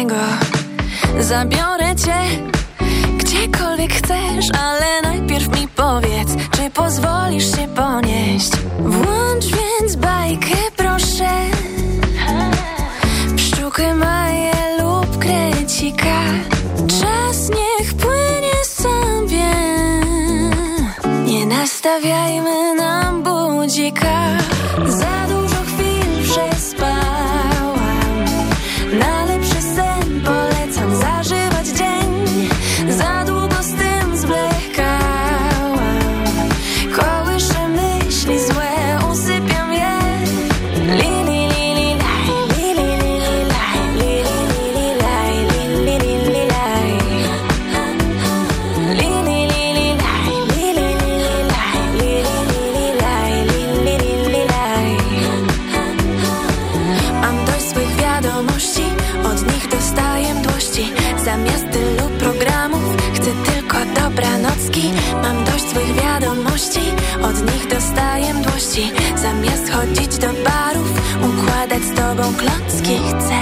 niego. Zabiorę cię gdziekolwiek chcesz Ale najpierw mi powiedz, czy pozwolisz się ponieść. Włącz więc bajkę, proszę. Pszczółkę Maję lub krecika. Czas niech płynie sobie. Nie nastawiajmy nam budzika. Zaraz Nowogrodzkiej C.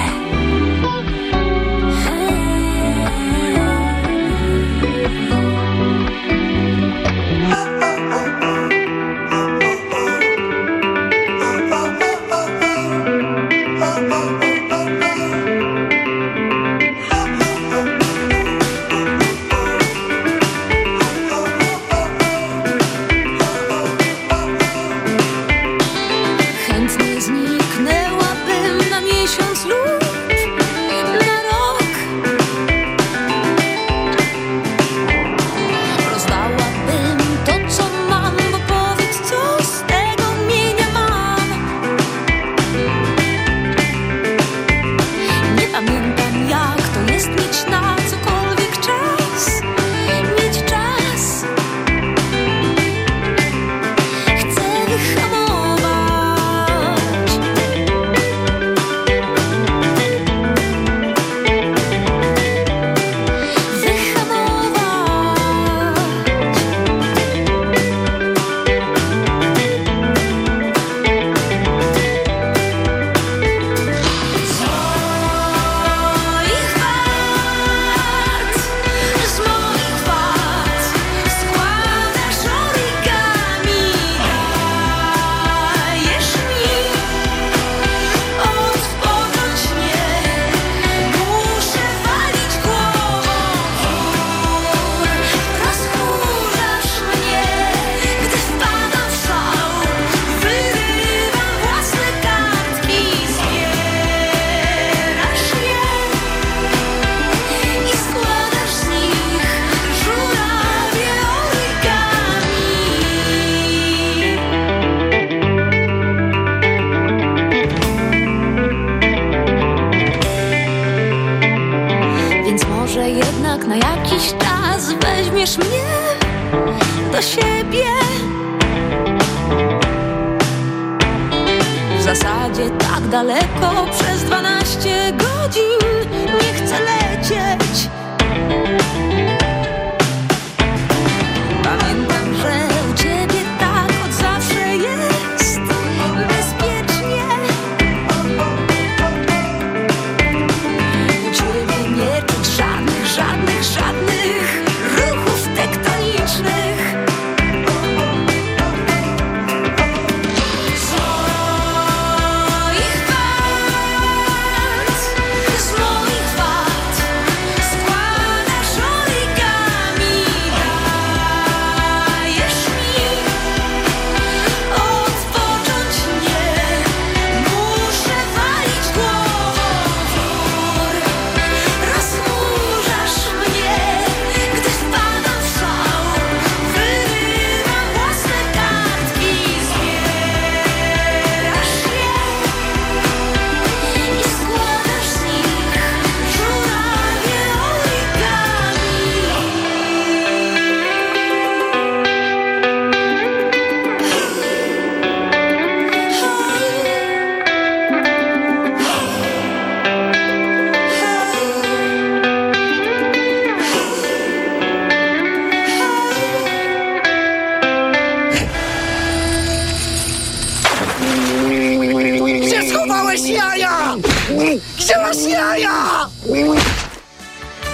jaja?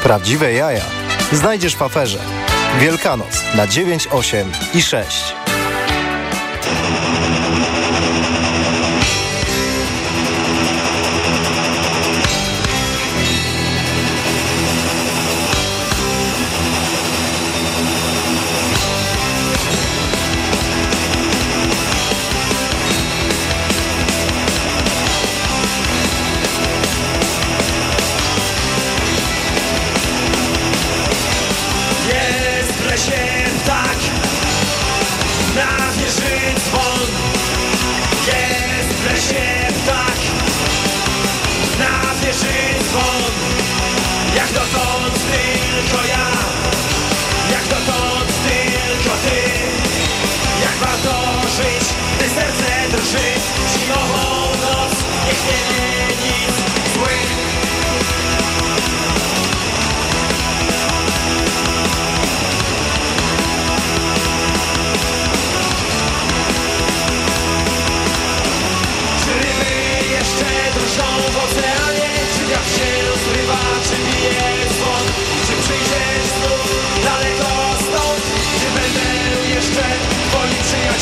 Prawdziwe jaja znajdziesz w aferze. Wielkanoc na 9, 8 i 6.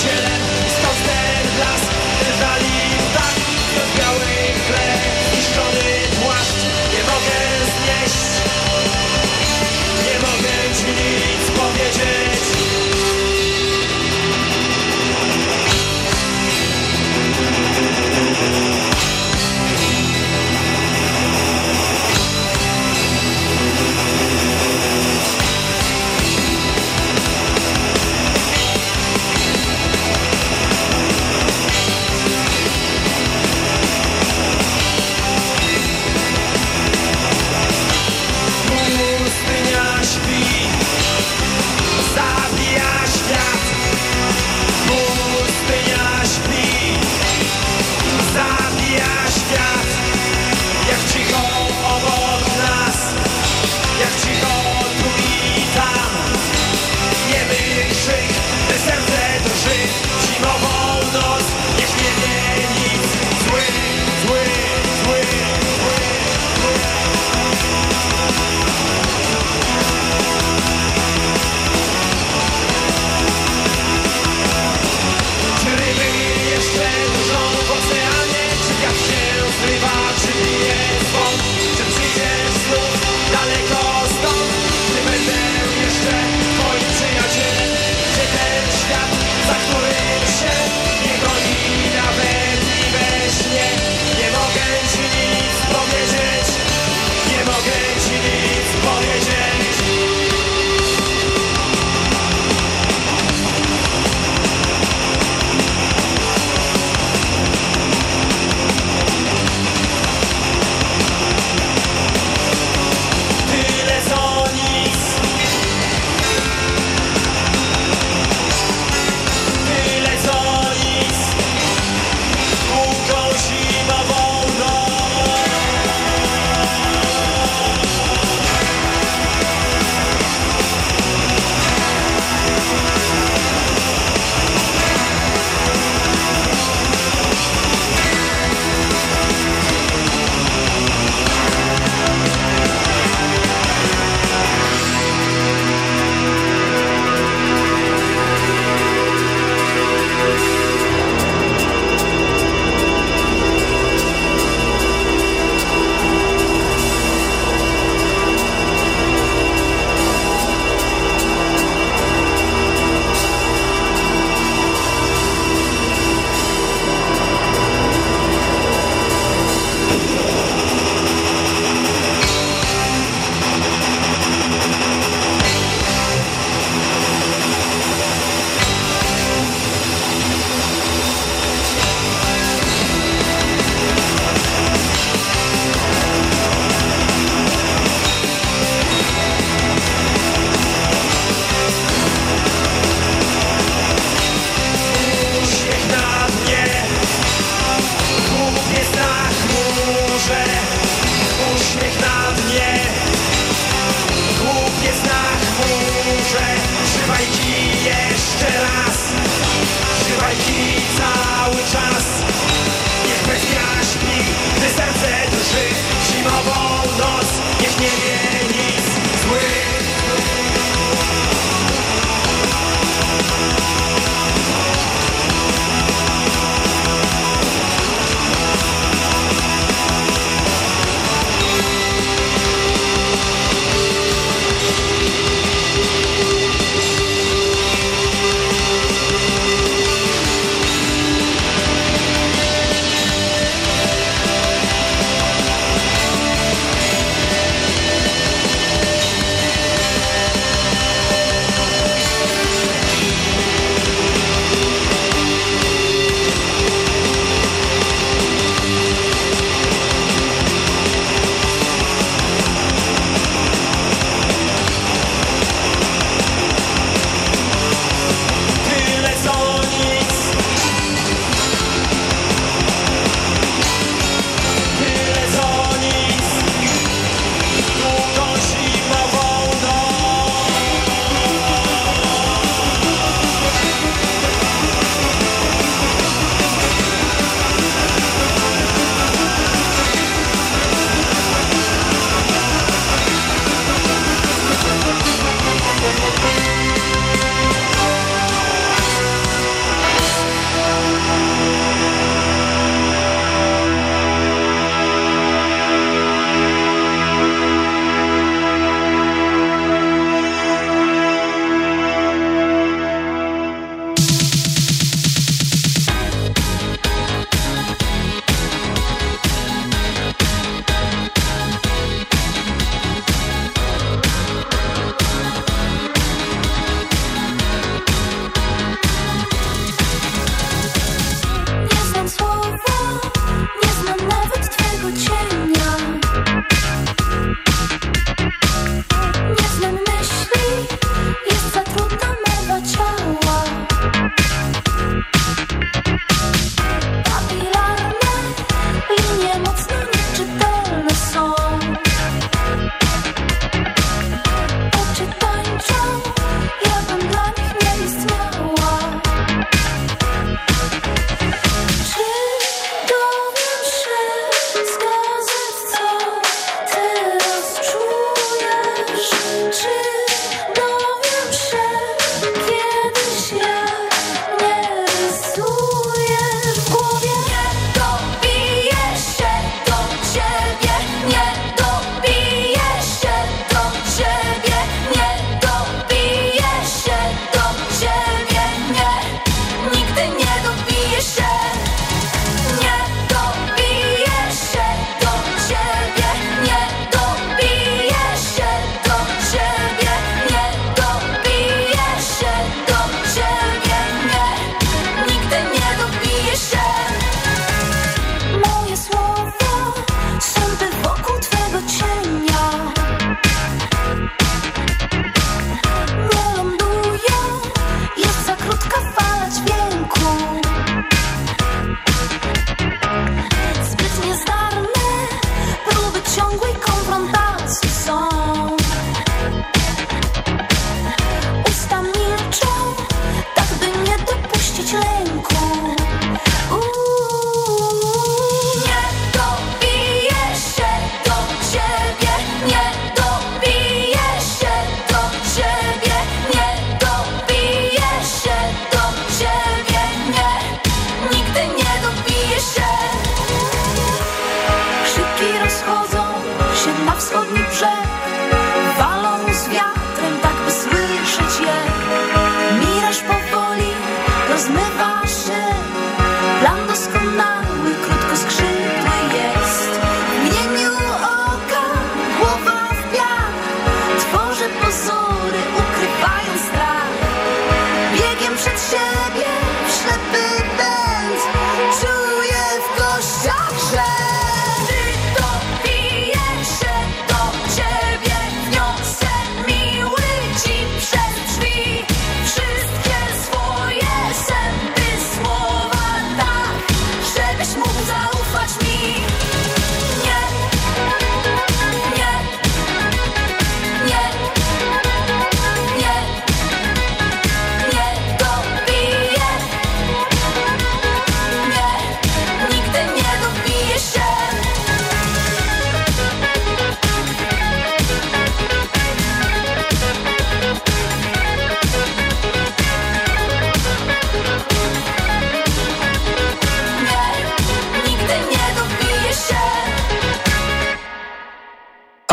Chill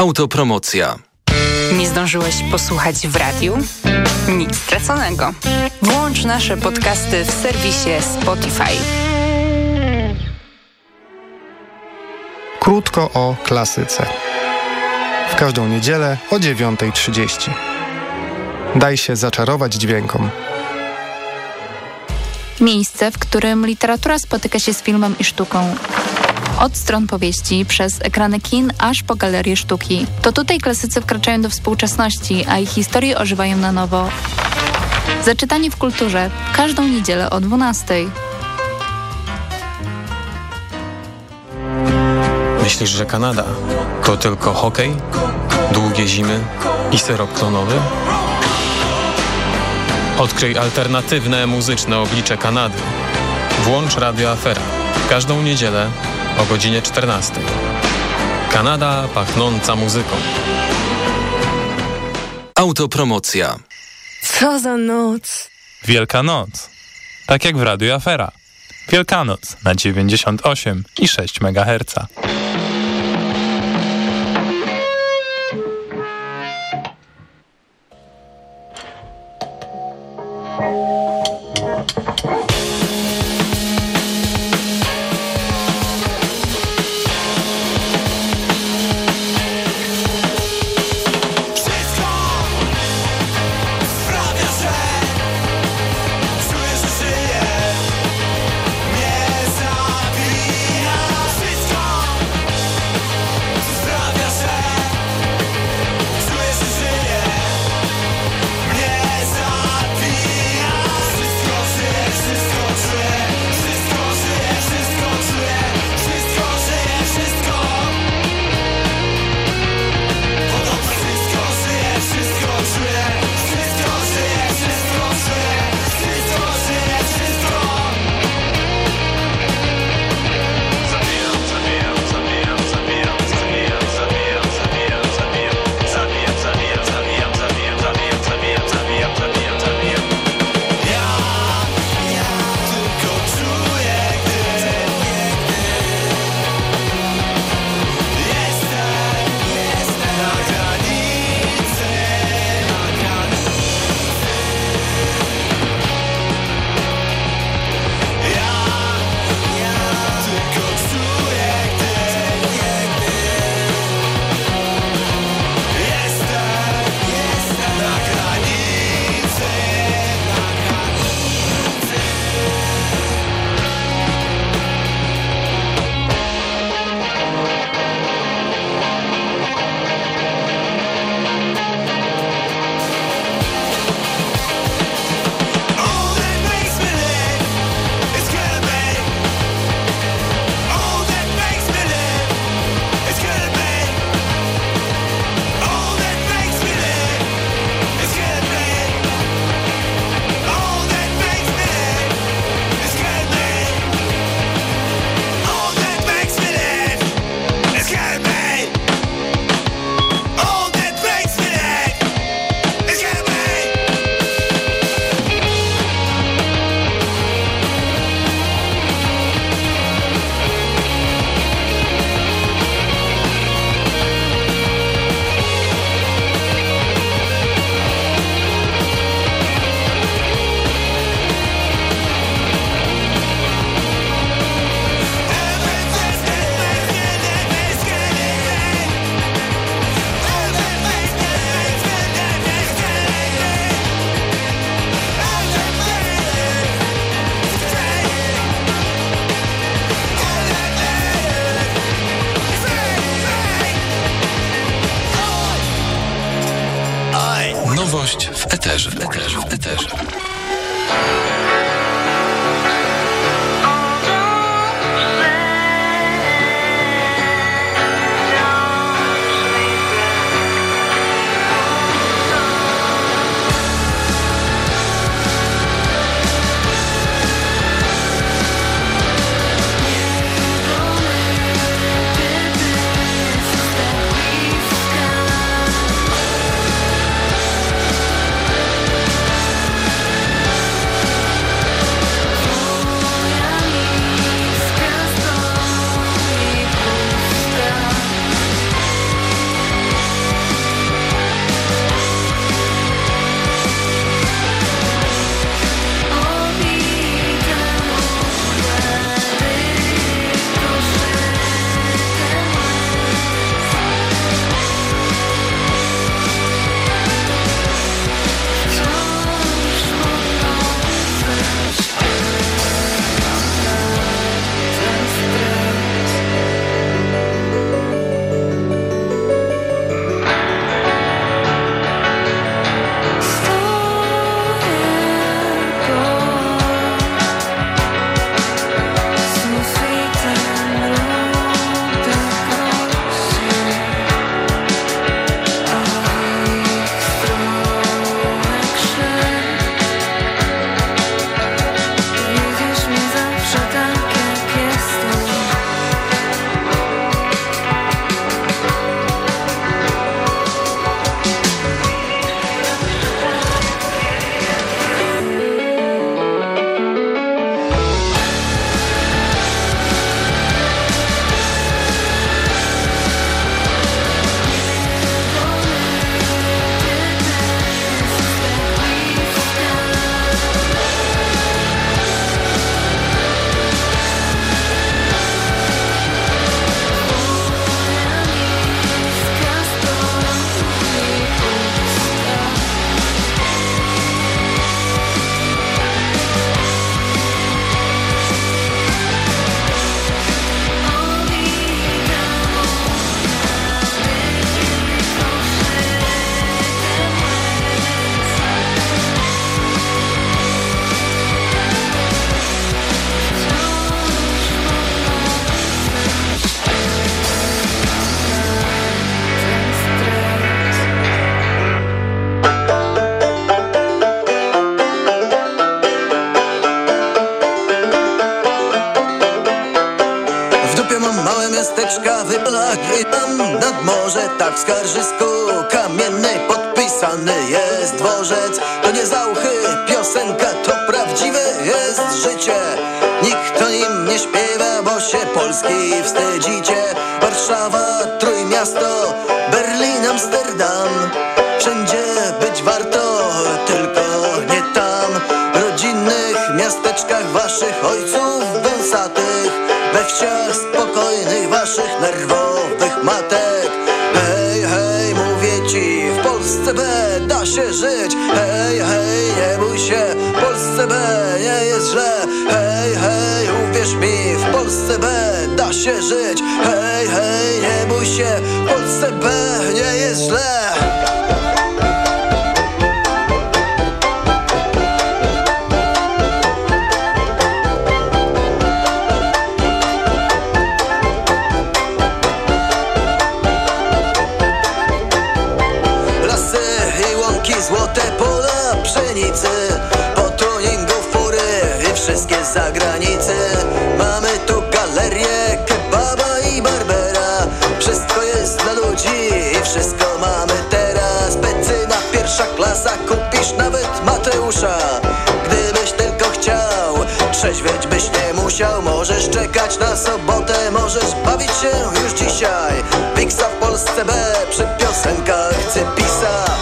Autopromocja. Nie zdążyłeś posłuchać w radiu? Nic straconego. Włącz nasze podcasty w serwisie Spotify. Krótko o klasyce. W każdą niedzielę o 9.30. Daj się zaczarować dźwiękom. Miejsce, w którym literatura spotyka się z filmem i sztuką od stron powieści, przez ekrany kin, aż po galerie sztuki. To tutaj klasycy wkraczają do współczesności, a ich historie ożywają na nowo. Zaczytanie w kulturze każdą niedzielę o 12. Myślisz, że Kanada to tylko hokej, długie zimy i syrop klonowy? Odkryj alternatywne muzyczne oblicze Kanady. Włącz Radio Afera. Każdą niedzielę o godzinie 14. Kanada pachnąca muzyką. Autopromocja. Co za noc. Wielkanoc. Tak jak w Radiu Afera. Wielkanoc na 98 i 6 MHz. żyć. Hej, hej, nie bój się, Polsce B nie jest źle. Hej, hej, uwierz mi, w Polsce B da się żyć. Hej, hej, nie bój się, Polsce B nie jest źle. dla ludzi i wszystko mamy teraz. Pecyna pierwsza klasa, kupisz nawet Mateusza. Gdybyś tylko chciał, trzeźwieć byś nie musiał. Możesz czekać na sobotę, możesz bawić się już dzisiaj. Wiksa w Polsce B przy piosenkach chce pisać.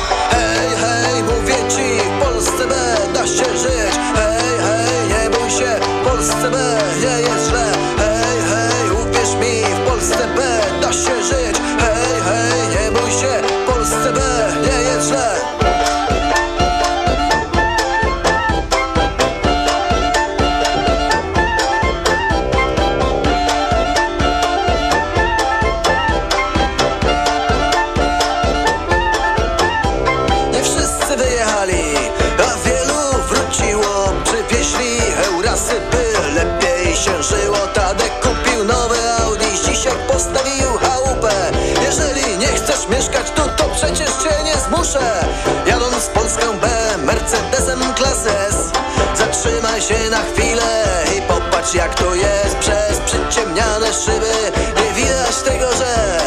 Zatrzymaj się na chwilę i popatrz jak to jest Przez przyciemniane szyby. Nie widać tego, że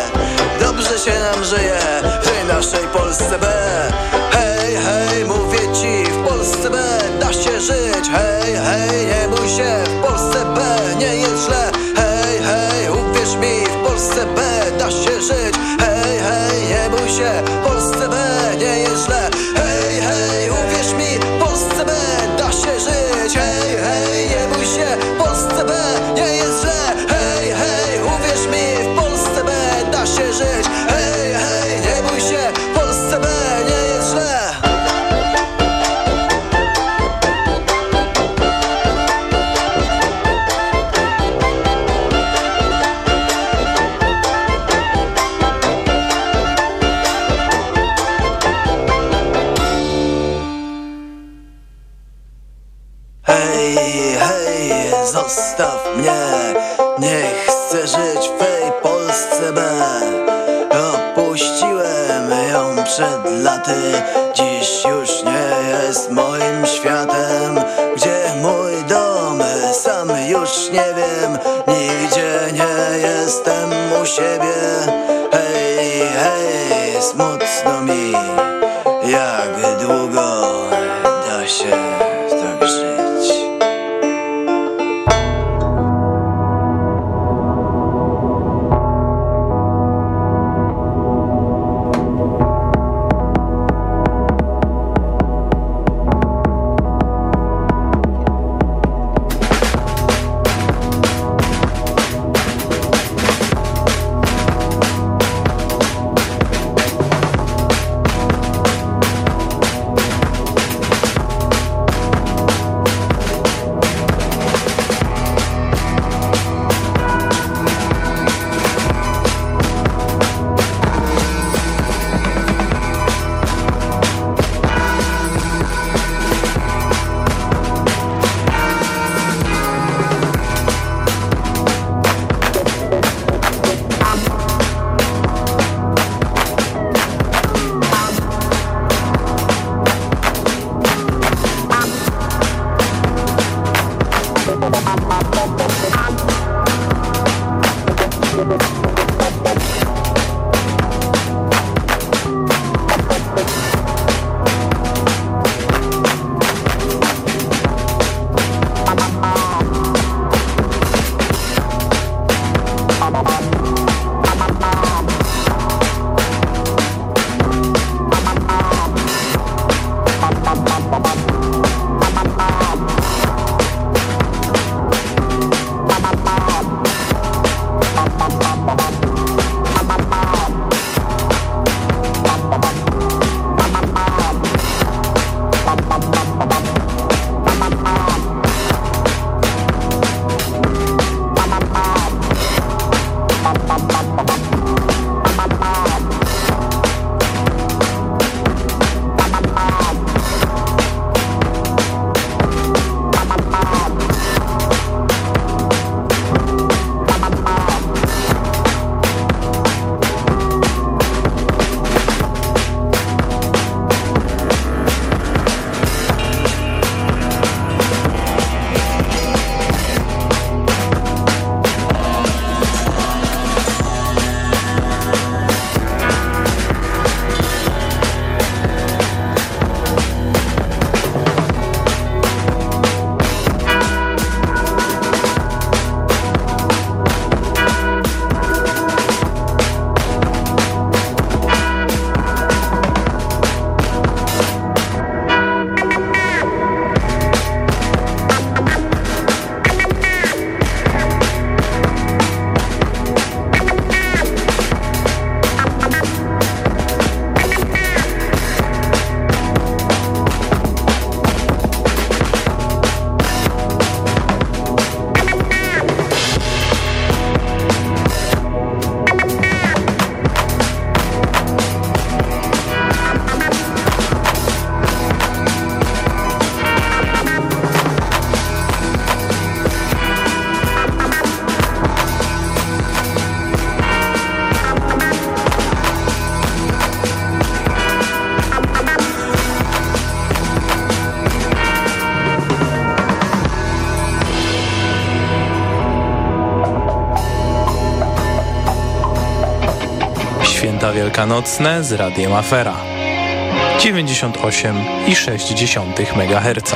Dobrze się nam żyje w tej naszej Polsce B. Hej, hej, mówię ci, w Polsce B da się żyć. Hej, hej, nie bój się, w Polsce B nie jest źle. Hej, hej, uwierz mi, w Polsce B da się żyć. Hej, hej, nie bój się, Wielkanocne z Radiem Afera 98,6 MHz.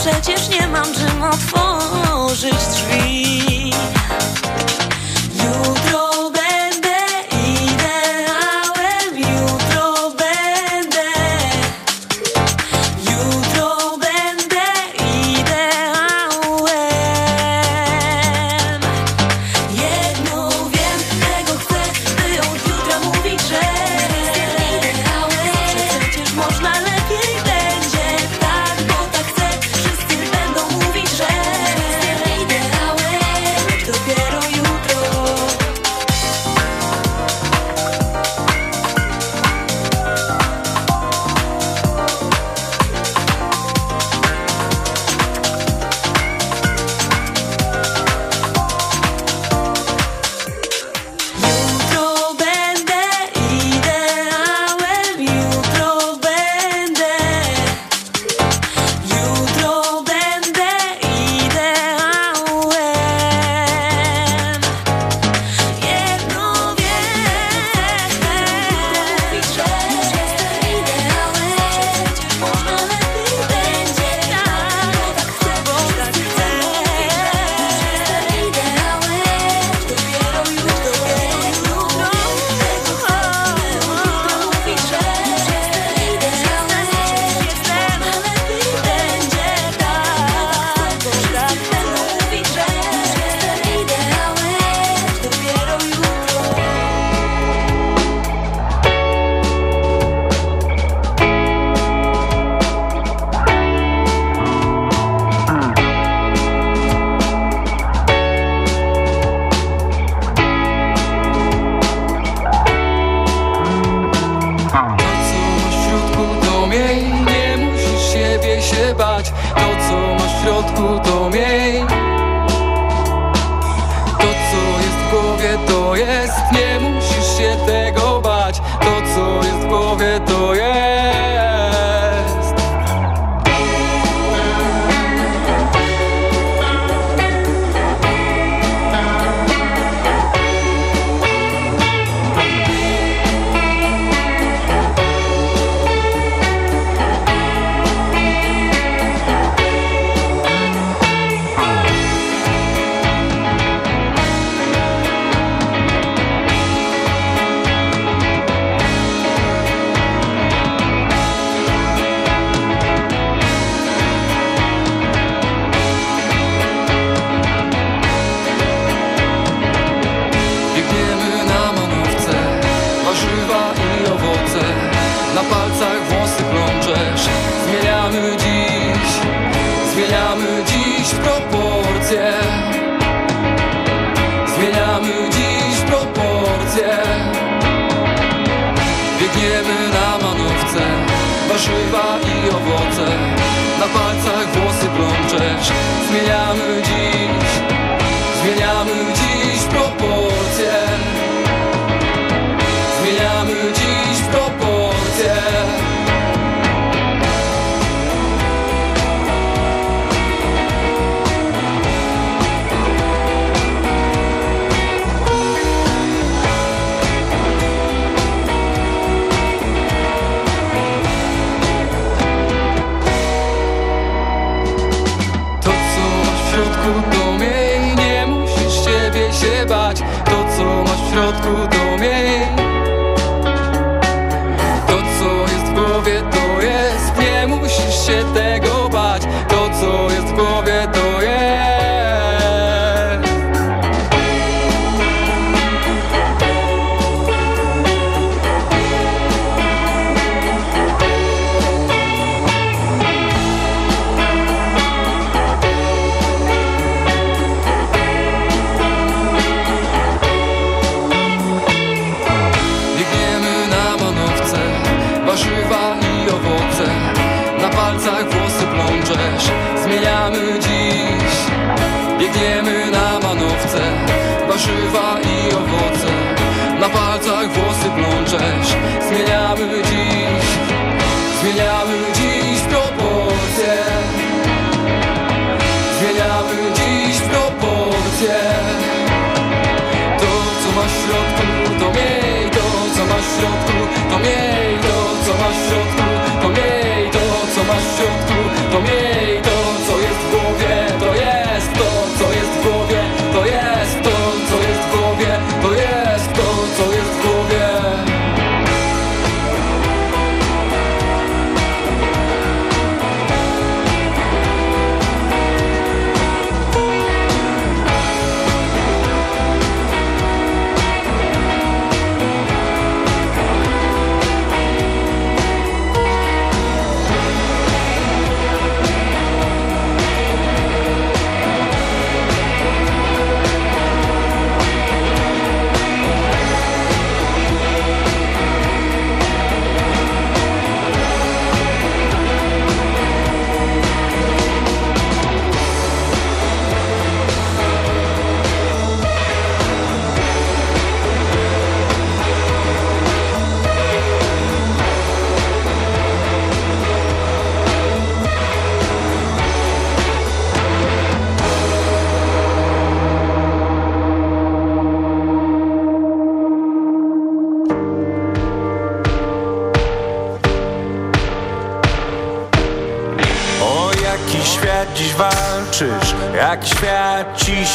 Dziś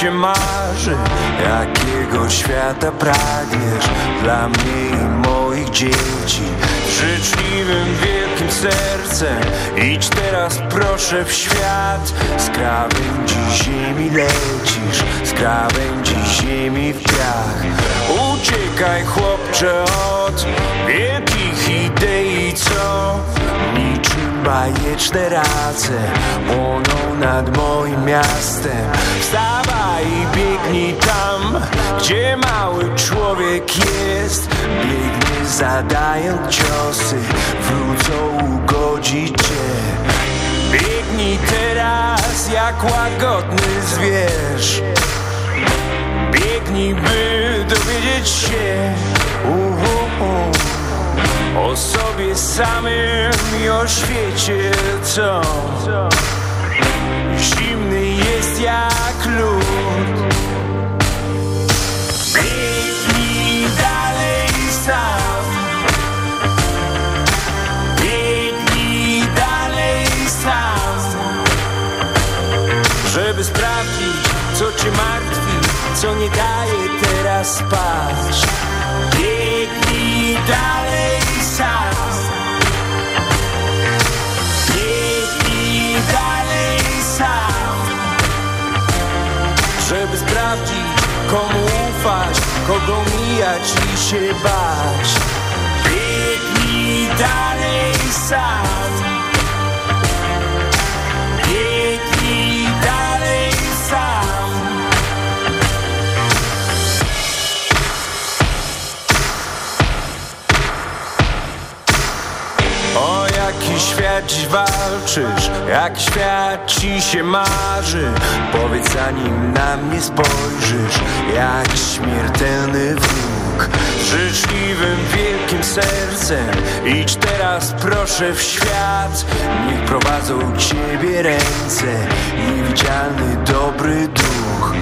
się marzy Jakiego świata pragniesz. Dla mnie i moich dzieci Życzliwym, wielkim sercem. Idź teraz proszę w świat. Z krawędzi ziemi lecisz Z krawędzi ziemi w piach Uciekaj chłopcze od Wielkich idei, co Niczym bajeczne race Płoną nad moim miastem. Wstawaj i biegnij tam Gdzie mały człowiek jest. Biegnie zadając ciosy Wrócą ugodzić cię. Biegnij teraz jak łagodny zwierz Biegnij by dowiedzieć się uh, o sobie samym i o świecie, co zimny jest jak lód. Biegnij dalej sam. Biegnij dalej sam. Żeby sprawdzić, co cię martwi, co nie daje teraz spać. Biegnij dalej sam. Biegnij dalej sam. Żeby sprawdzić komu ufać Kogo mijać i się bać. Biegnij dalej sam Jaki świat dziś walczysz, jak świat ci się marzy. Powiedz zanim na mnie spojrzysz, jak śmiertelny wróg. Życzliwym, wielkim sercem idź teraz proszę w świat. Niech prowadzą ciebie ręce, niewidzialny dobry duch.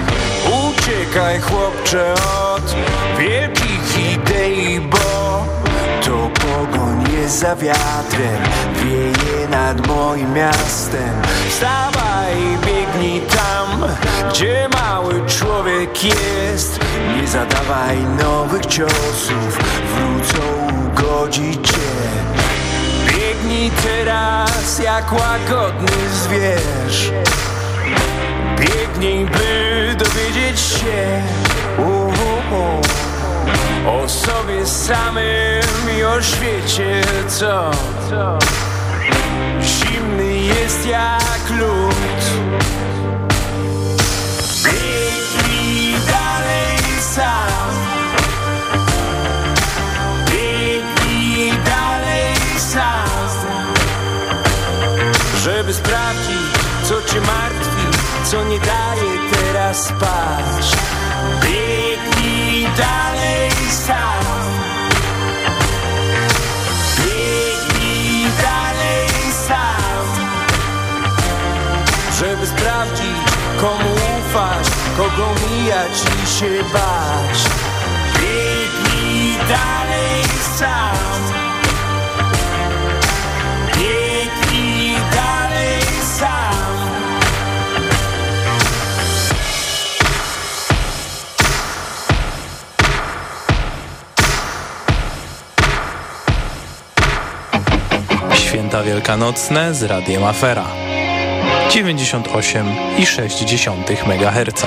Uciekaj chłopcze od wielkich idei, bo to pogoń za wiatrem Wieje nad moim miastem. Wstawaj i biegnij tam Gdzie mały człowiek jest. Nie zadawaj nowych ciosów Wrócą ugodzić cię. Biegnij teraz jak łagodny zwierz. Biegnij, by dowiedzieć się. Uh, uh, uh, O sobie samym i o świecie, co? Zimny jest jak lód. Biegnij dalej sam. Biegnij dalej sam. Żeby sprawdzić, co cię martwi Co nie daje teraz spać. Biegnij dalej sam. Biegnij dalej sam. Żeby sprawdzić, komu ufasz Kogo mijać i się bać. Biegnij dalej sam Święta Wielkanocne z Radiem Afera 98,6 MHz.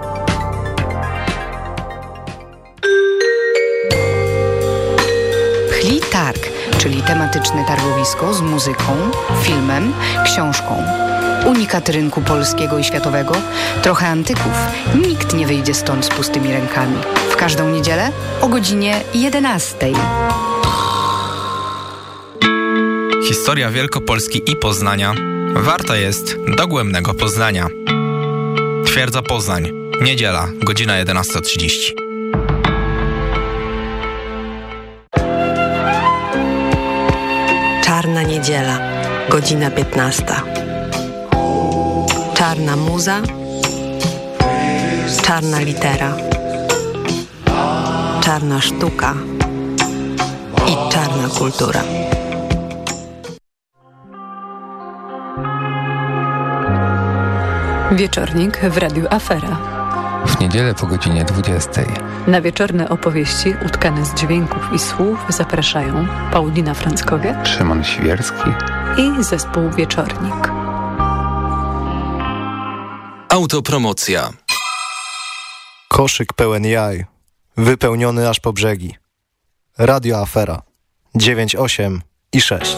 Czyli tematyczne targowisko z muzyką, filmem, książką. Unikat rynku polskiego i światowego, trochę antyków. Nikt nie wyjdzie stąd z pustymi rękami. W każdą niedzielę o godzinie 11. Historia Wielkopolski i Poznania warta jest dogłębnego poznania. Twierdza Poznań, niedziela, godzina 11.30. niedziela, godzina 15. Czarna muza, czarna litera, czarna sztuka i czarna kultura. Wieczornik w Radiu Afera. W niedzielę po godzinie 20. Na wieczorne opowieści utkane z dźwięków i słów zapraszają Paulina Franckowiak, Szymon Świerski i zespół Wieczornik. Autopromocja. Koszyk pełen jaj, wypełniony aż po brzegi. Radio Afera 98 i 6.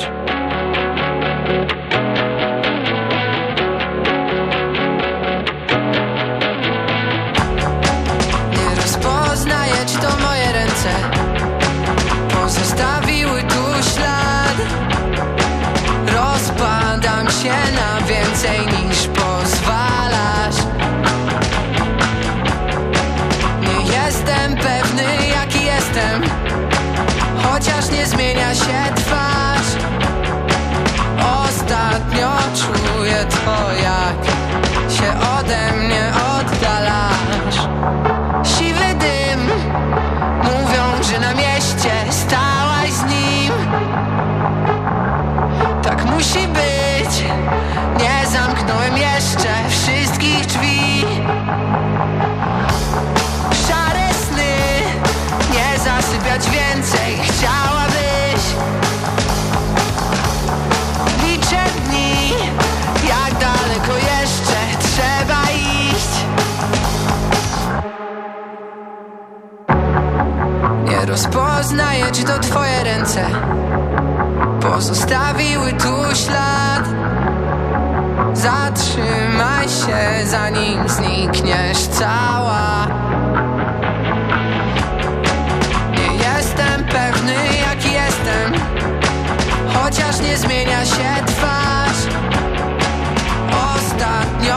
to twoje ręce. Pozostawiły tu ślad. Zatrzymaj się, zanim znikniesz cała. Nie jestem pewny, jaki jestem Chociaż nie zmienia się twarz. Ostatnio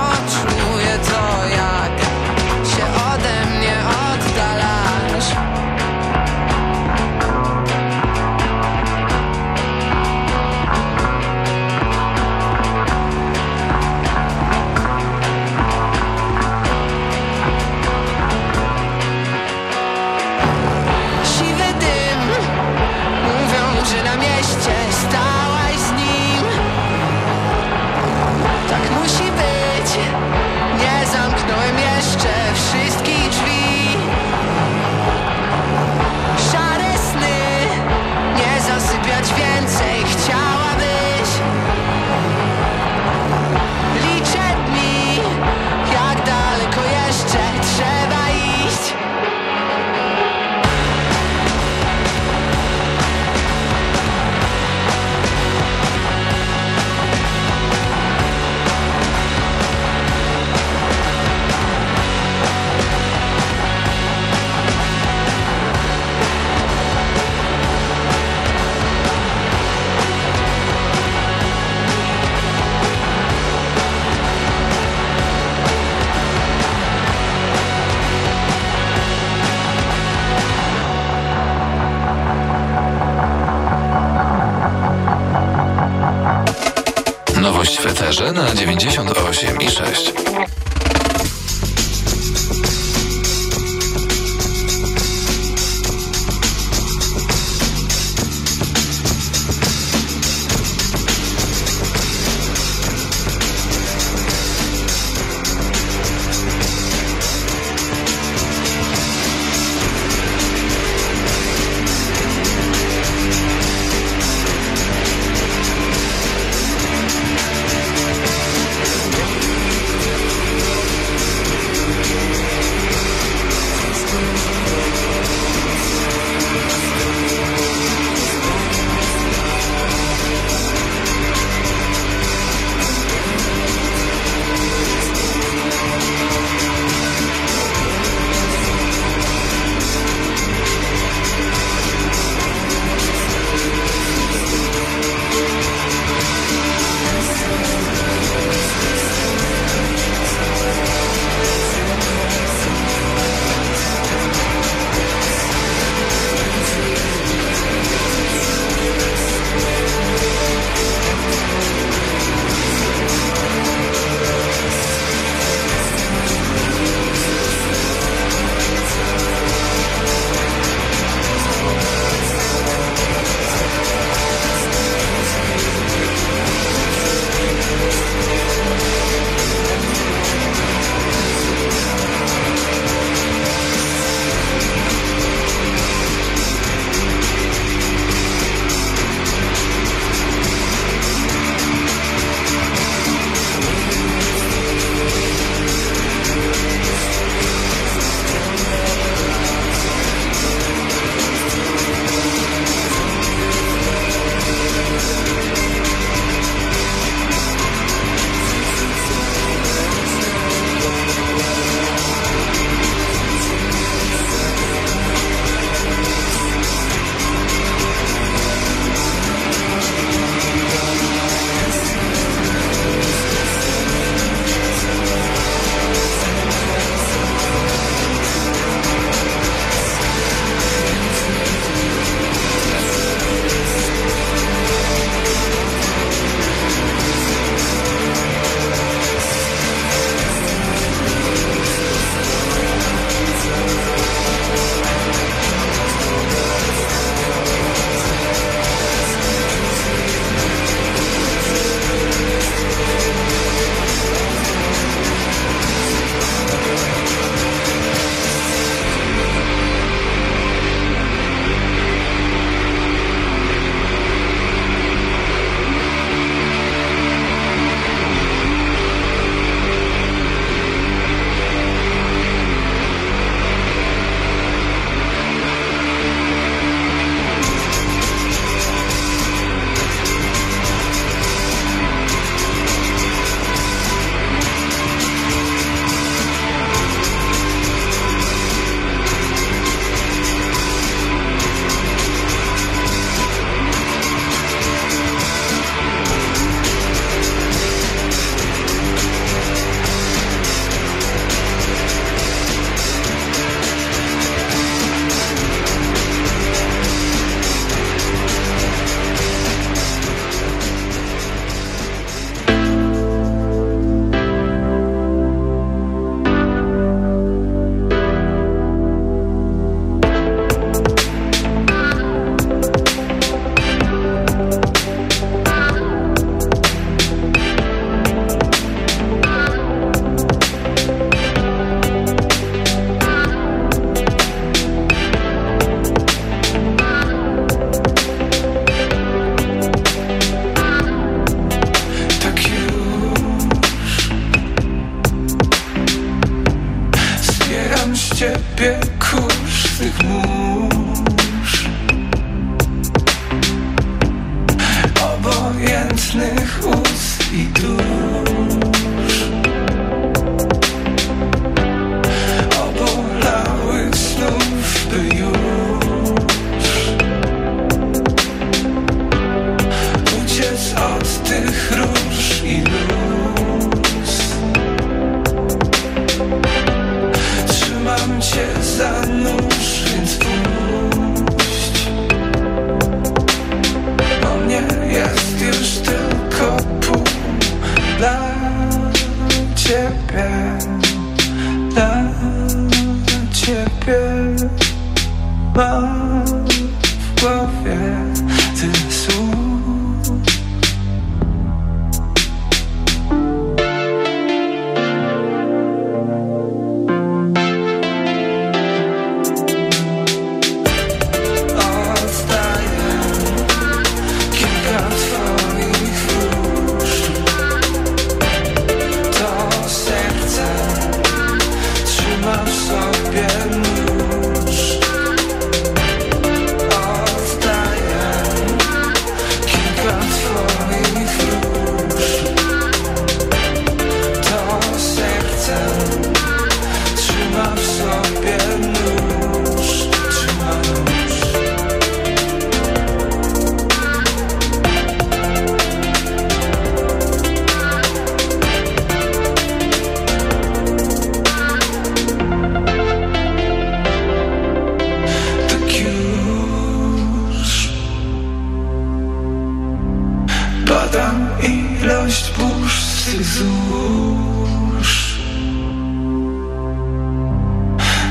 swych złóż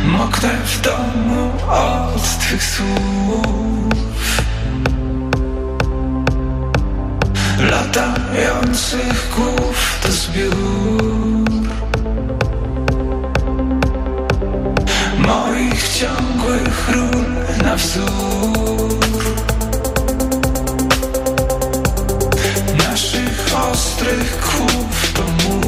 Moknę w domu od twych słów. Latających głów do zbiór. Moich ciągłych ról na wzór. Naszych ostrych kół the moon.